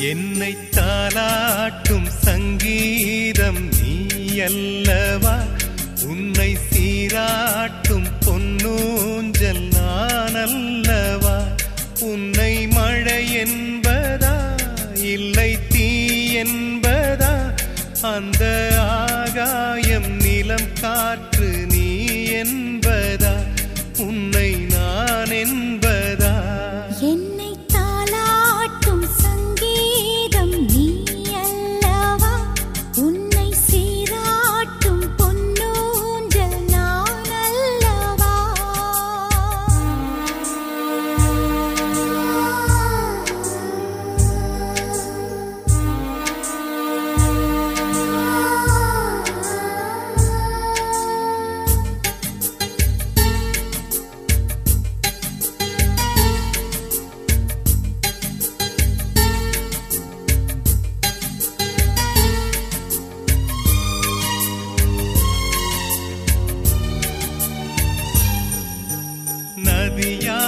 என்னை தாலாட்டும் சங்கீதம் நீ அல்லவா உன்னை சீராட்டும் பொன்னூஞ்சல் நான் அல்லவா உன்னை மழை என்பதா? இல்லை தீ என்பதா? அந்த ஆகாயம் நிலம் காற்று be young.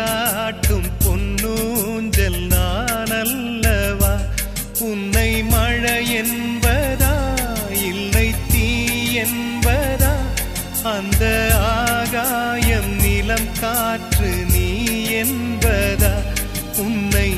நீராட்டும் பொன்னூஞ்சல் நான் அல்லவா உன்னை மழை என்பதா? இல்லை தீ என்பதா? அந்த ஆகாயம் நிலம் காற்று நீ என்பதா? உன்னை